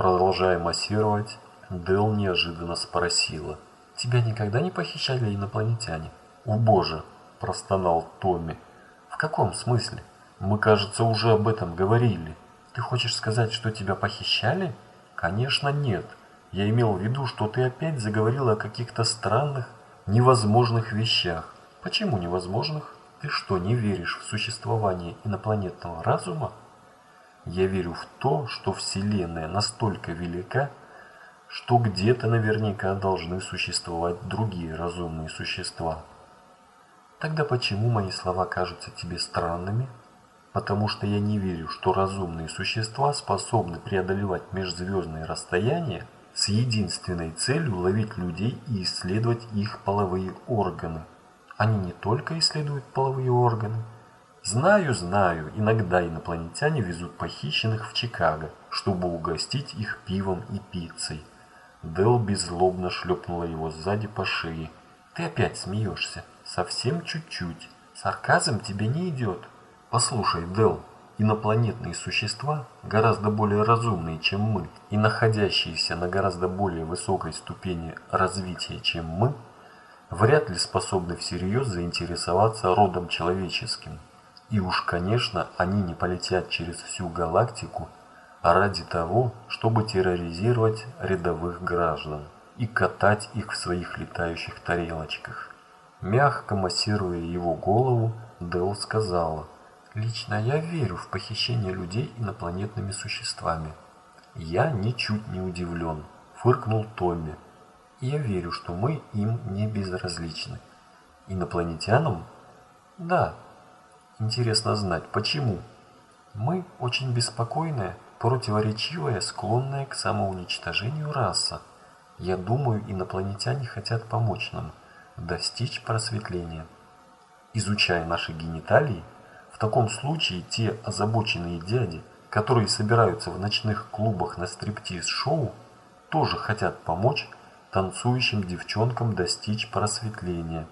Продолжая массировать, Дэл неожиданно спросила. «Тебя никогда не похищали инопланетяне?» «О боже!» – простонал Томми. «В каком смысле? Мы, кажется, уже об этом говорили. Ты хочешь сказать, что тебя похищали?» «Конечно нет. Я имел в виду, что ты опять заговорила о каких-то странных, невозможных вещах. Почему невозможных? Ты что, не веришь в существование инопланетного разума? Я верю в то, что Вселенная настолько велика, что где-то наверняка должны существовать другие разумные существа. Тогда почему мои слова кажутся тебе странными? Потому что я не верю, что разумные существа способны преодолевать межзвездные расстояния с единственной целью ловить людей и исследовать их половые органы. Они не только исследуют половые органы. Знаю, знаю, иногда инопланетяне везут похищенных в Чикаго, чтобы угостить их пивом и пиццей. Дел беззлобно шлепнула его сзади по шее. Ты опять смеешься. Совсем чуть-чуть. Сарказм тебе не идет. Послушай, Дел, инопланетные существа гораздо более разумные, чем мы, и находящиеся на гораздо более высокой ступени развития, чем мы, вряд ли способны всерьез заинтересоваться родом человеческим. И уж, конечно, они не полетят через всю галактику а ради того, чтобы терроризировать рядовых граждан и катать их в своих летающих тарелочках. Мягко массируя его голову, Дел сказала, «Лично я верю в похищение людей инопланетными существами». «Я ничуть не удивлен», – фыркнул Томми. Я верю, что мы им не безразличны. Инопланетянам? Да. Интересно знать, почему? Мы очень беспокойная, противоречивая, склонная к самоуничтожению раса. Я думаю, инопланетяне хотят помочь нам достичь просветления. Изучая наши гениталии, в таком случае те озабоченные дяди, которые собираются в ночных клубах на стриптиз-шоу, тоже хотят помочь танцующим девчонкам достичь просветления.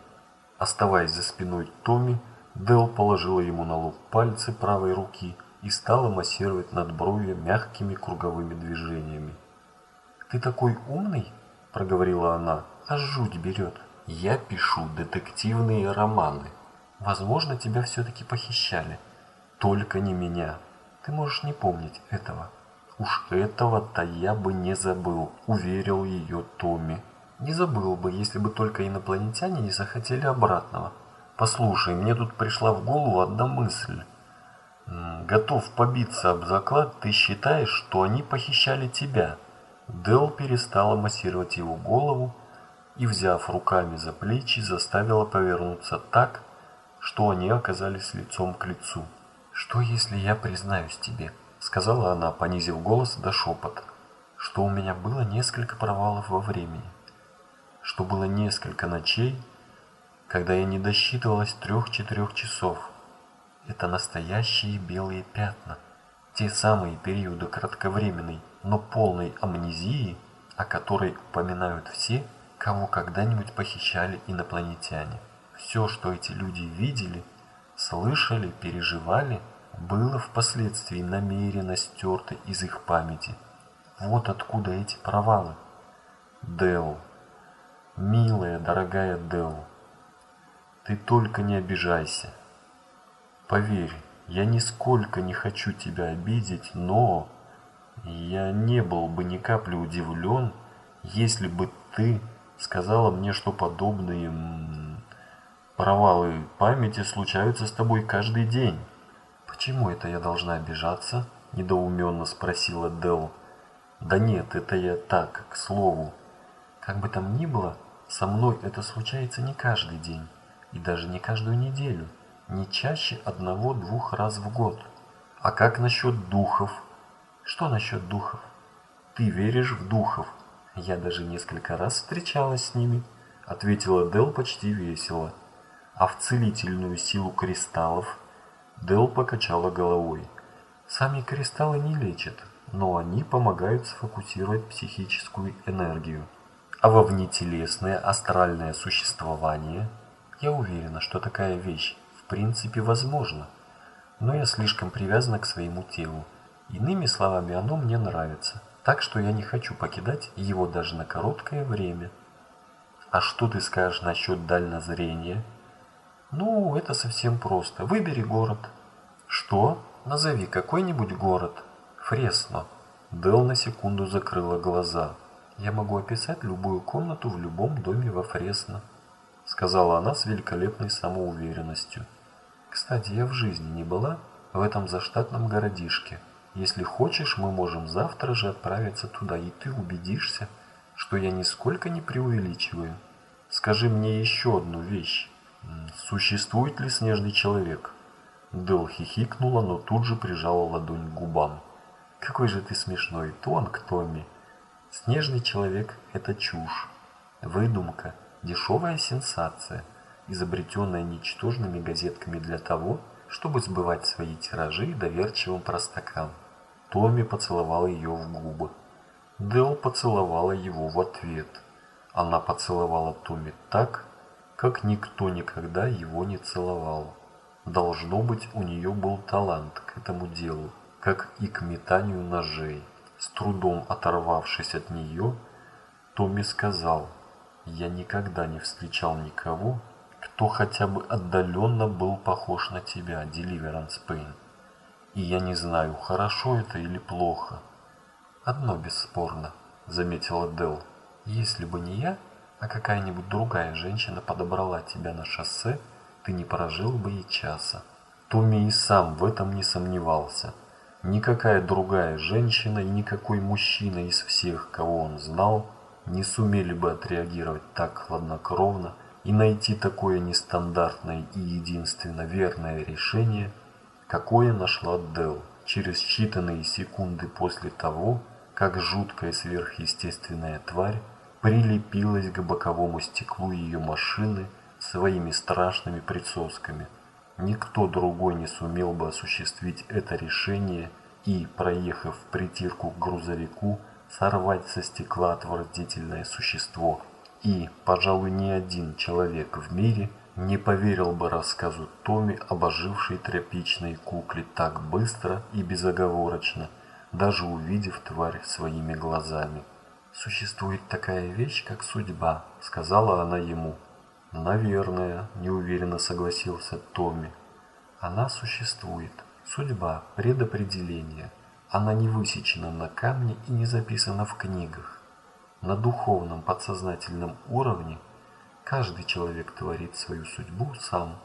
Оставаясь за спиной Томми, Дел положила ему на лоб пальцы правой руки и стала массировать над бровью мягкими круговыми движениями. «Ты такой умный?» – проговорила она. «Аж жуть берет. Я пишу детективные романы. Возможно, тебя все-таки похищали. Только не меня. Ты можешь не помнить этого». Уж этого-то я бы не забыл, уверил ее Томми. Не забыл бы, если бы только инопланетяне не захотели обратного. Послушай, мне тут пришла в голову одна мысль. Готов побиться об заклад, ты считаешь, что они похищали тебя? Дел перестала массировать его голову и, взяв руками за плечи, заставила повернуться так, что они оказались лицом к лицу. Что если я признаюсь тебе? сказала она, понизив голос до шепота, что у меня было несколько провалов во времени, что было несколько ночей, когда я не досчитывалась трех-четырех часов. Это настоящие белые пятна, те самые периоды кратковременной, но полной амнезии, о которой упоминают все, кого когда-нибудь похищали инопланетяне. Все, что эти люди видели, слышали, переживали – было впоследствии намеренно стерто из их памяти. Вот откуда эти провалы. Дел, милая, дорогая Дел, ты только не обижайся. Поверь, я нисколько не хочу тебя обидеть, но я не был бы ни капли удивлен, если бы ты сказала мне, что подобные провалы памяти случаются с тобой каждый день. «Почему это я должна обижаться?» – недоуменно спросила Дел. «Да нет, это я так, к слову. Как бы там ни было, со мной это случается не каждый день, и даже не каждую неделю, не чаще одного-двух раз в год. А как насчет духов?» «Что насчет духов?» «Ты веришь в духов?» «Я даже несколько раз встречалась с ними», – ответила Дел почти весело. «А в целительную силу кристаллов?» Дел покачала головой. Сами кристаллы не лечат, но они помогают сфокусировать психическую энергию. А во внетелесное астральное существование, я уверена, что такая вещь в принципе возможна, но я слишком привязана к своему телу Иными словами, оно мне нравится, так что я не хочу покидать его даже на короткое время. А что ты скажешь насчет дальнозрения? Ну, это совсем просто. Выбери город. Что? Назови какой-нибудь город. Фресно. Дел на секунду закрыла глаза. Я могу описать любую комнату в любом доме во Фресно, сказала она с великолепной самоуверенностью. Кстати, я в жизни не была в этом заштатном городишке. Если хочешь, мы можем завтра же отправиться туда, и ты убедишься, что я нисколько не преувеличиваю. Скажи мне еще одну вещь. Существует ли снежный человек? Дел хихикнула, но тут же прижала ладонь к губам. Какой же ты смешной, Тонг, Томми. Снежный человек – это чушь, выдумка, дешевая сенсация, изобретенная ничтожными газетками для того, чтобы сбывать свои тиражи доверчивым простакам. Томми поцеловал ее в губы. Дел поцеловала его в ответ. Она поцеловала Томми так, как никто никогда его не целовал. Должно быть, у нее был талант к этому делу, как и к метанию ножей. С трудом оторвавшись от нее, Томми сказал, «Я никогда не встречал никого, кто хотя бы отдаленно был похож на тебя, Деливеранс Пейн. И я не знаю, хорошо это или плохо». «Одно бесспорно», — заметила Дел. «Если бы не я, а какая-нибудь другая женщина подобрала тебя на шоссе, ты не прожил бы и часа». Томми и сам в этом не сомневался. Никакая другая женщина и никакой мужчина из всех, кого он знал, не сумели бы отреагировать так хладнокровно и найти такое нестандартное и единственно верное решение, какое нашла Дел через считанные секунды после того, как жуткая сверхъестественная тварь прилепилась к боковому стеклу ее машины своими страшными присосками – Никто другой не сумел бы осуществить это решение и, проехав притирку к грузовику, сорвать со стекла отвратительное существо. И, пожалуй, ни один человек в мире не поверил бы рассказу Томи об ожившей тряпичной кукле так быстро и безоговорочно, даже увидев тварь своими глазами. «Существует такая вещь, как судьба», — сказала она ему. «Наверное», – неуверенно согласился Томми. «Она существует. Судьба, предопределение. Она не высечена на камне и не записана в книгах. На духовном подсознательном уровне каждый человек творит свою судьбу сам».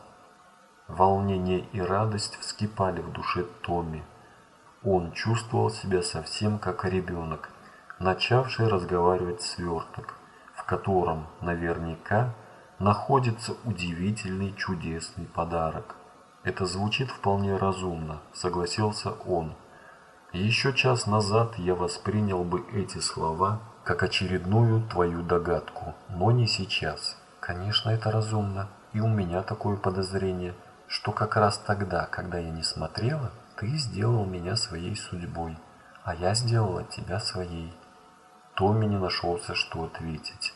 Волнение и радость вскипали в душе Томми. Он чувствовал себя совсем как ребенок, начавший разговаривать сверток, в котором наверняка находится удивительный чудесный подарок. Это звучит вполне разумно, согласился он. Еще час назад я воспринял бы эти слова как очередную твою догадку, но не сейчас. Конечно, это разумно, и у меня такое подозрение, что как раз тогда, когда я не смотрела, ты сделал меня своей судьбой, а я сделала тебя своей. Томми не нашелся, что ответить.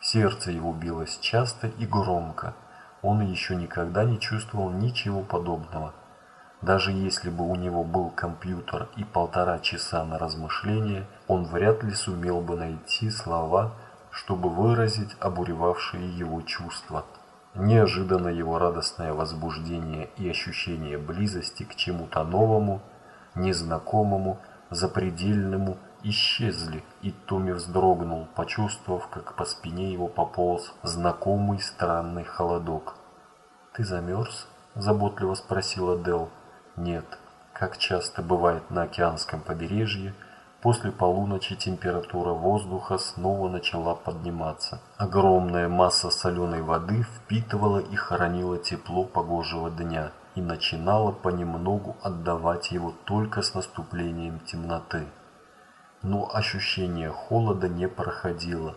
Сердце его билось часто и громко. Он еще никогда не чувствовал ничего подобного. Даже если бы у него был компьютер и полтора часа на размышление, он вряд ли сумел бы найти слова, чтобы выразить обуревавшие его чувства. Неожиданно его радостное возбуждение и ощущение близости к чему-то новому, незнакомому, запредельному исчезли, и Томми вздрогнул, почувствовав, как по спине его пополз знакомый странный холодок. «Ты замерз?» – заботливо спросила Дел. «Нет. Как часто бывает на океанском побережье, после полуночи температура воздуха снова начала подниматься. Огромная масса соленой воды впитывала и хоронила тепло погожего дня и начинала понемногу отдавать его только с наступлением темноты но ощущение холода не проходило,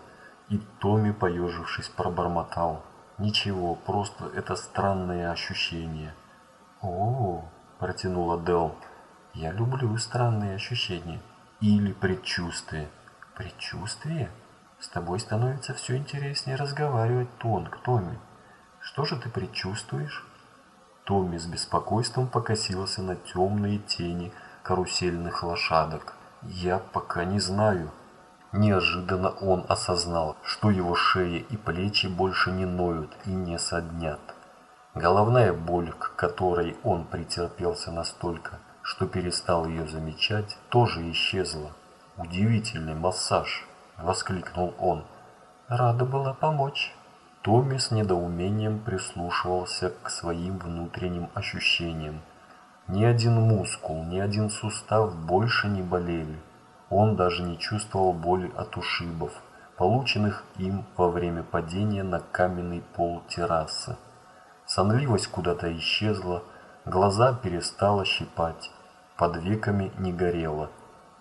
и Томми, поежившись, пробормотал. «Ничего, просто это странное ощущение». «О, -о протянула Дел, — я люблю странные ощущения. Или предчувствие». «Предчувствие? С тобой становится все интереснее разговаривать, Тонг, Томми. Что же ты предчувствуешь?» Томми с беспокойством покосился на темные тени, карусельных лошадок? Я пока не знаю. Неожиданно он осознал, что его шея и плечи больше не ноют и не соднят. Головная боль, к которой он претерпелся настолько, что перестал ее замечать, тоже исчезла. «Удивительный массаж!» – воскликнул он. «Рада была помочь». Томми с недоумением прислушивался к своим внутренним ощущениям. Ни один мускул, ни один сустав больше не болели. Он даже не чувствовал боли от ушибов, полученных им во время падения на каменный пол террасы. Сонливость куда-то исчезла, глаза перестало щипать, под веками не горело.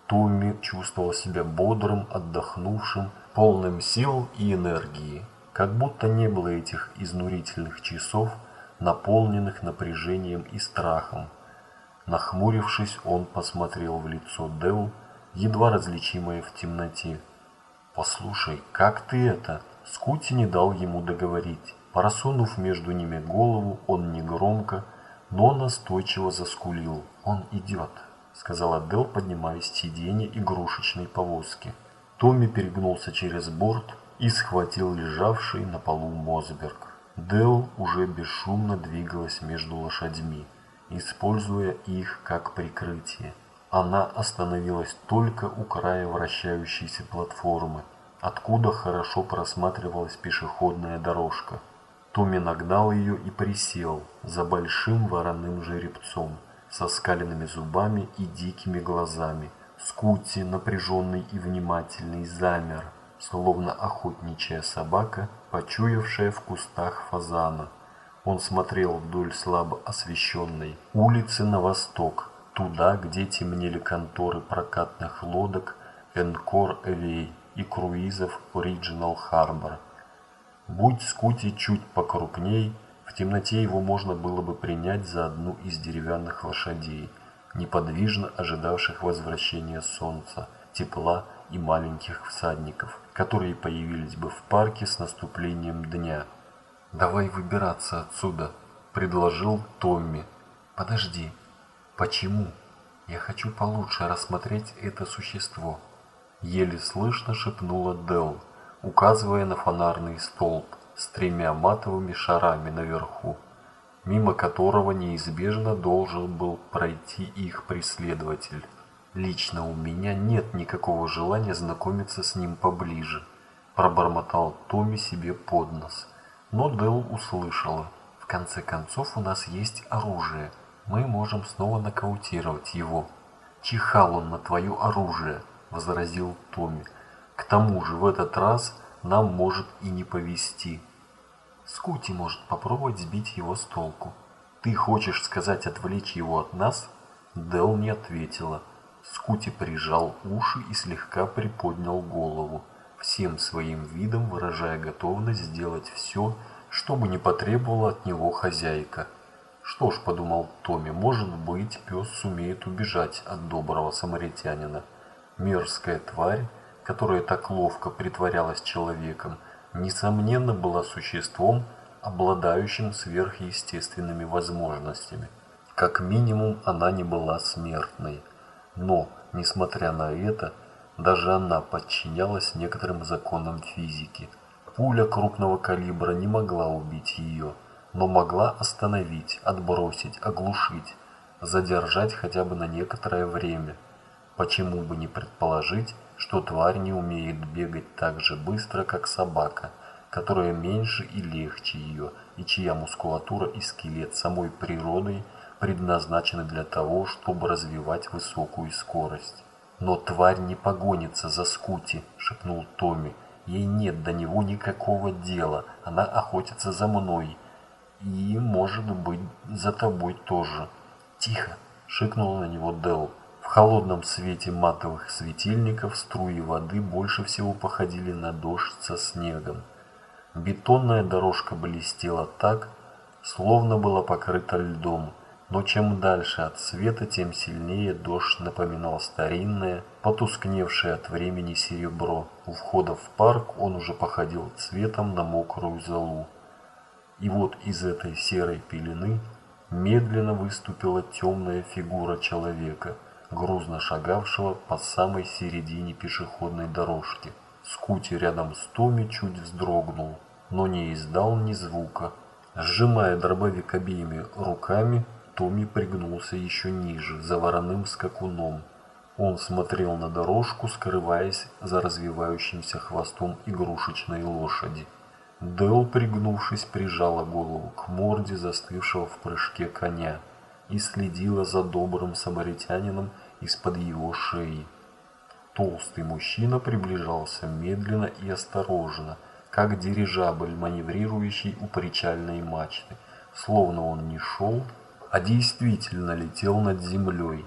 Томми чувствовал себя бодрым, отдохнувшим, полным сил и энергии. Как будто не было этих изнурительных часов, наполненных напряжением и страхом. Нахмурившись, он посмотрел в лицо Дел, едва различимое в темноте. «Послушай, как ты это?» Скути не дал ему договорить. Просунув между ними голову, он негромко, но настойчиво заскулил. «Он идет», — сказала Дел, поднимаясь с сиденья игрушечной повозки. Томми перегнулся через борт и схватил лежавший на полу Мосберг. Дел уже бесшумно двигалась между лошадьми, используя их как прикрытие. Она остановилась только у края вращающейся платформы, откуда хорошо просматривалась пешеходная дорожка. Томми нагнал ее и присел за большим вороным жеребцом со скаленными зубами и дикими глазами. Скути, напряженный и внимательный, замер, словно охотничья собака, почуявшая в кустах фазана. Он смотрел вдоль слабо освещенной улицы на восток, туда, где темнели конторы прокатных лодок Энкор Элей и круизов Original Harbor. Будь Скути чуть покрупней, в темноте его можно было бы принять за одну из деревянных лошадей, неподвижно ожидавших возвращения солнца, тепла и маленьких всадников, которые появились бы в парке с наступлением дня. «Давай выбираться отсюда», – предложил Томми. «Подожди. Почему? Я хочу получше рассмотреть это существо», – еле слышно шепнула Делл, указывая на фонарный столб с тремя матовыми шарами наверху, мимо которого неизбежно должен был пройти их преследователь. Лично у меня нет никакого желания знакомиться с ним поближе, пробормотал Томми себе под нос. Но Дел услышала. В конце концов у нас есть оружие. Мы можем снова нокаутировать его. Чихал он на твое оружие, возразил Томми. К тому же в этот раз нам может и не повезти. Скути может попробовать сбить его с толку. Ты хочешь сказать отвлечь его от нас? Дел не ответила. Скути прижал уши и слегка приподнял голову, всем своим видом выражая готовность сделать все, что бы не потребовала от него хозяйка. Что ж, подумал Томми, может быть, пес сумеет убежать от доброго самаритянина. Мерзкая тварь, которая так ловко притворялась человеком, несомненно была существом, обладающим сверхъестественными возможностями. Как минимум, она не была смертной. Но, несмотря на это, даже она подчинялась некоторым законам физики. Пуля крупного калибра не могла убить ее, но могла остановить, отбросить, оглушить, задержать хотя бы на некоторое время. Почему бы не предположить, что тварь не умеет бегать так же быстро, как собака, которая меньше и легче ее, и чья мускулатура и скелет самой природой – предназначены для того, чтобы развивать высокую скорость. «Но тварь не погонится за Скути», — шепнул Томми. «Ей нет до него никакого дела. Она охотится за мной. И, может быть, за тобой тоже». «Тихо!» — шикнул на него Дел. В холодном свете матовых светильников струи воды больше всего походили на дождь со снегом. Бетонная дорожка блестела так, словно была покрыта льдом. Но чем дальше от света, тем сильнее дождь напоминал старинное, потускневшее от времени серебро. У входа в парк он уже походил цветом на мокрую золу. И вот из этой серой пелены медленно выступила темная фигура человека. Грузно шагавшего по самой середине пешеходной дорожки. Скути рядом с Томи чуть вздрогнул, но не издал ни звука. Сжимая дробовик обеими руками, Томми пригнулся еще ниже, за вороным скакуном. Он смотрел на дорожку, скрываясь за развивающимся хвостом игрушечной лошади. Дел, пригнувшись, прижала голову к морде застывшего в прыжке коня и следила за добрым самаритянином из-под его шеи. Толстый мужчина приближался медленно и осторожно, как дирижабль, маневрирующий у причальной мачты, словно он не шел, а действительно летел над землей.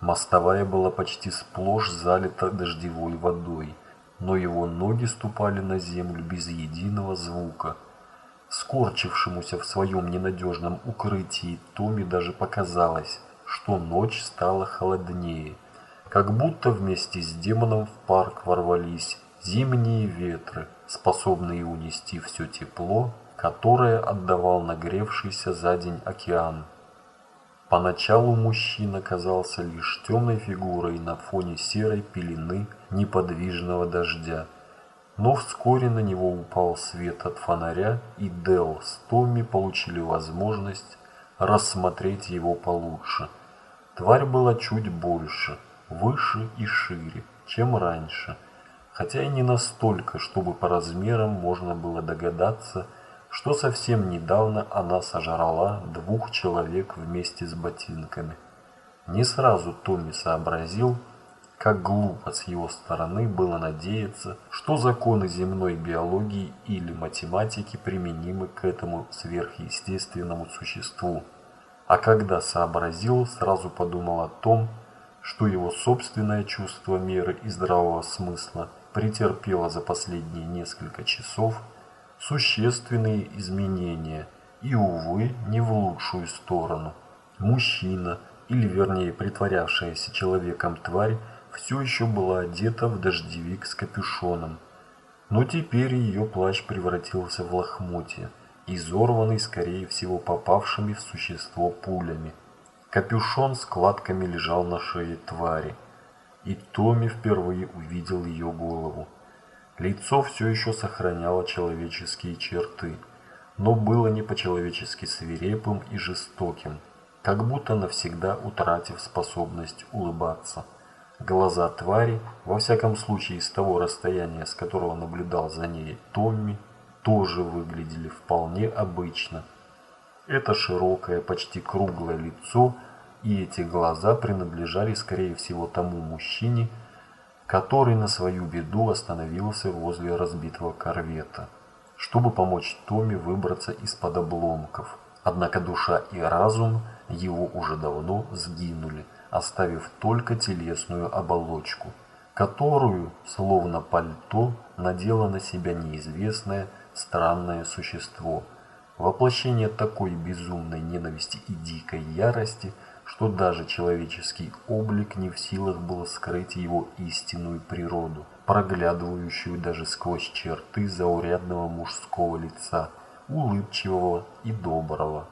Мостовая была почти сплошь залита дождевой водой, но его ноги ступали на землю без единого звука. Скорчившемуся в своем ненадежном укрытии Томи даже показалось, что ночь стала холоднее, как будто вместе с демоном в парк ворвались зимние ветры, способные унести все тепло, которое отдавал нагревшийся за день океан. Поначалу мужчина казался лишь темной фигурой на фоне серой пелены неподвижного дождя. Но вскоре на него упал свет от фонаря, и Дел с Томми получили возможность рассмотреть его получше. Тварь была чуть больше, выше и шире, чем раньше, хотя и не настолько, чтобы по размерам можно было догадаться, что совсем недавно она сожрала двух человек вместе с ботинками. Не сразу Томми сообразил, как глупо с его стороны было надеяться, что законы земной биологии или математики применимы к этому сверхъестественному существу. А когда сообразил, сразу подумал о том, что его собственное чувство меры и здравого смысла претерпело за последние несколько часов – существенные изменения и, увы, не в лучшую сторону. Мужчина, или вернее притворявшаяся человеком тварь, все еще была одета в дождевик с капюшоном. Но теперь ее плащ превратился в лохмотье, изорванный, скорее всего, попавшими в существо пулями. Капюшон складками лежал на шее твари, и Томми впервые увидел ее голову. Лицо все еще сохраняло человеческие черты, но было не по-человечески свирепым и жестоким, как будто навсегда утратив способность улыбаться. Глаза твари, во всяком случае с того расстояния, с которого наблюдал за ней Томми, тоже выглядели вполне обычно. Это широкое, почти круглое лицо и эти глаза принадлежали, скорее всего, тому мужчине, который на свою беду остановился возле разбитого корвета, чтобы помочь Томе выбраться из-под обломков. Однако душа и разум его уже давно сгинули, оставив только телесную оболочку, которую, словно пальто, надело на себя неизвестное странное существо. Воплощение такой безумной ненависти и дикой ярости – что даже человеческий облик не в силах был скрыть его истинную природу, проглядывающую даже сквозь черты заурядного мужского лица, улыбчивого и доброго.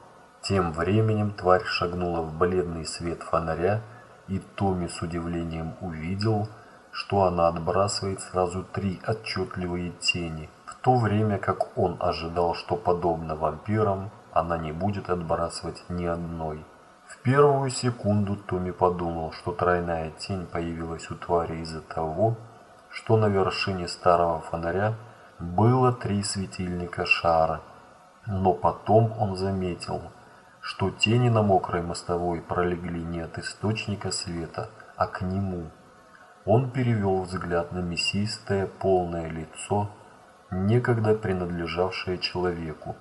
Тем временем тварь шагнула в бледный свет фонаря, и Томми с удивлением увидел, что она отбрасывает сразу три отчетливые тени, в то время как он ожидал, что подобно вампирам она не будет отбрасывать ни одной. В первую секунду Томми подумал, что тройная тень появилась у твари из-за того, что на вершине старого фонаря было три светильника шара. Но потом он заметил, что тени на мокрой мостовой пролегли не от источника света, а к нему. Он перевел взгляд на мясистое, полное лицо, некогда принадлежавшее человеку,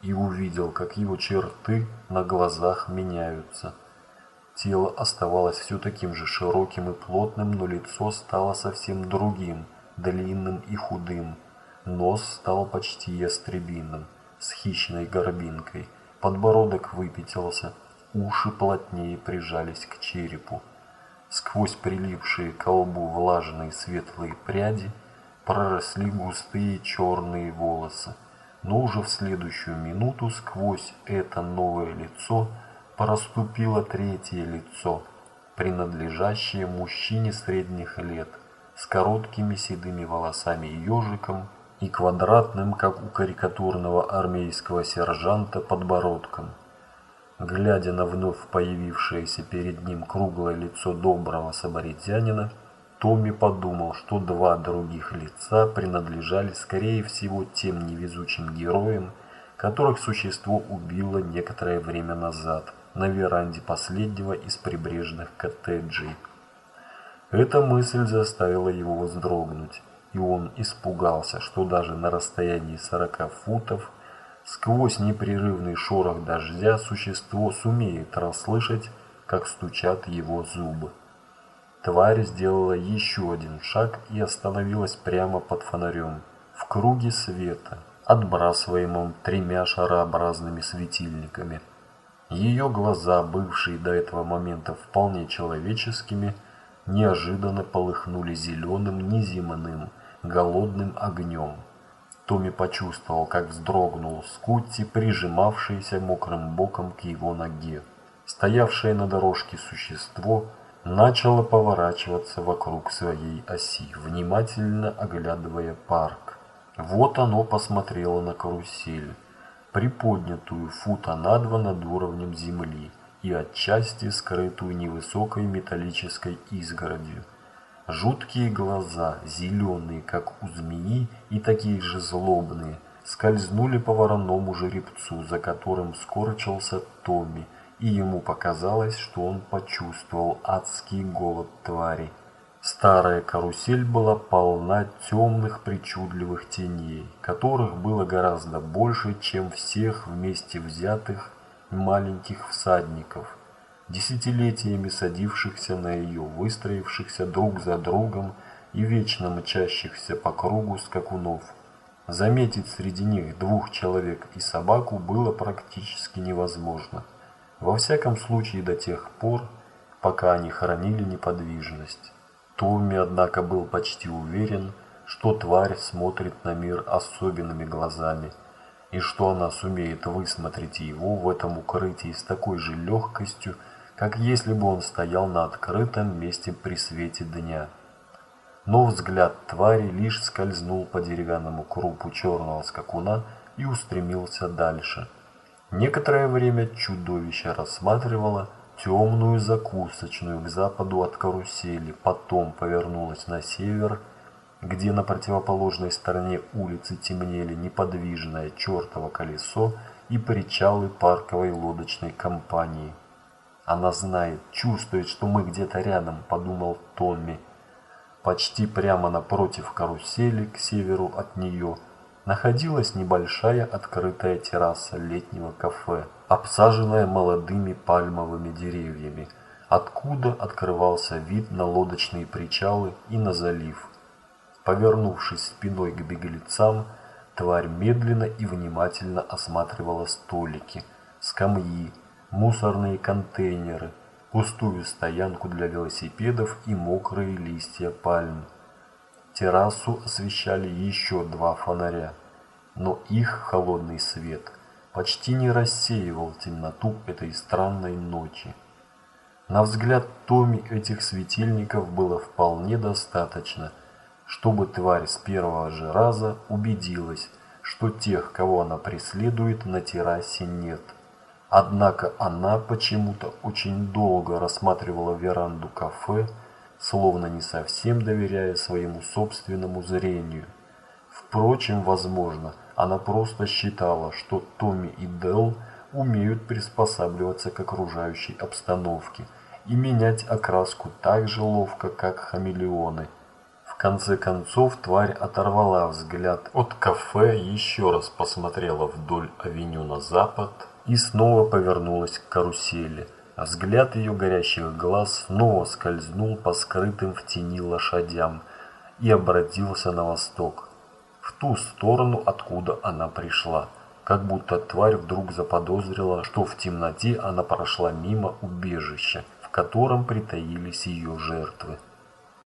и увидел, как его черты на глазах меняются. Тело оставалось все таким же широким и плотным, но лицо стало совсем другим, длинным и худым. Нос стал почти ястребиным, с хищной горбинкой. Подбородок выпятился, уши плотнее прижались к черепу. Сквозь прилипшие к лбу влажные светлые пряди проросли густые черные волосы но уже в следующую минуту сквозь это новое лицо проступило третье лицо, принадлежащее мужчине средних лет, с короткими седыми волосами и ежиком и квадратным, как у карикатурного армейского сержанта, подбородком. Глядя на вновь появившееся перед ним круглое лицо доброго самаритянина, Томми подумал, что два других лица принадлежали, скорее всего, тем невезучим героям, которых существо убило некоторое время назад на веранде последнего из прибрежных коттеджей. Эта мысль заставила его вздрогнуть, и он испугался, что даже на расстоянии 40 футов сквозь непрерывный шорох дождя существо сумеет расслышать, как стучат его зубы. Тварь сделала еще один шаг и остановилась прямо под фонарем, в круге света, отбрасываемом тремя шарообразными светильниками. Ее глаза, бывшие до этого момента вполне человеческими, неожиданно полыхнули зеленым, неземным, голодным огнем. Томми почувствовал, как вздрогнул Скутти, прижимавшееся мокрым боком к его ноге. Стоявшее на дорожке существо – начало поворачиваться вокруг своей оси, внимательно оглядывая парк. Вот оно посмотрело на карусель, приподнятую фута на два над уровнем земли и отчасти скрытую невысокой металлической изгородью. Жуткие глаза, зеленые, как у змеи, и такие же злобные, скользнули по вороному жеребцу, за которым скорчился Томми, и ему показалось, что он почувствовал адский голод твари. Старая карусель была полна темных причудливых теней, которых было гораздо больше, чем всех вместе взятых маленьких всадников, десятилетиями садившихся на ее, выстроившихся друг за другом и вечно мчащихся по кругу скакунов. Заметить среди них двух человек и собаку было практически невозможно. Во всяком случае до тех пор, пока они хранили неподвижность. Томми, однако, был почти уверен, что тварь смотрит на мир особенными глазами, и что она сумеет высмотреть его в этом укрытии с такой же легкостью, как если бы он стоял на открытом месте при свете дня. Но взгляд твари лишь скользнул по деревянному крупу черного скакуна и устремился дальше – Некоторое время чудовище рассматривало темную закусочную к западу от карусели, потом повернулось на север, где на противоположной стороне улицы темнели неподвижное чертово колесо и причалы парковой лодочной компании. Она знает, чувствует, что мы где-то рядом, подумал Томми. Почти прямо напротив карусели, к северу от нее – находилась небольшая открытая терраса летнего кафе, обсаженная молодыми пальмовыми деревьями, откуда открывался вид на лодочные причалы и на залив. Повернувшись спиной к беглецам, тварь медленно и внимательно осматривала столики, скамьи, мусорные контейнеры, пустую стоянку для велосипедов и мокрые листья пальм. Террасу освещали еще два фонаря, но их холодный свет почти не рассеивал темноту этой странной ночи. На взгляд Томи этих светильников было вполне достаточно, чтобы тварь с первого же раза убедилась, что тех, кого она преследует, на террасе нет. Однако она почему-то очень долго рассматривала веранду кафе, словно не совсем доверяя своему собственному зрению. Впрочем, возможно, она просто считала, что Томми и Дел умеют приспосабливаться к окружающей обстановке и менять окраску так же ловко, как хамелеоны. В конце концов, тварь оторвала взгляд от кафе, еще раз посмотрела вдоль авеню на запад и снова повернулась к карусели – а взгляд ее горящих глаз снова скользнул по скрытым в тени лошадям и обратился на восток, в ту сторону, откуда она пришла, как будто тварь вдруг заподозрила, что в темноте она прошла мимо убежища, в котором притаились ее жертвы.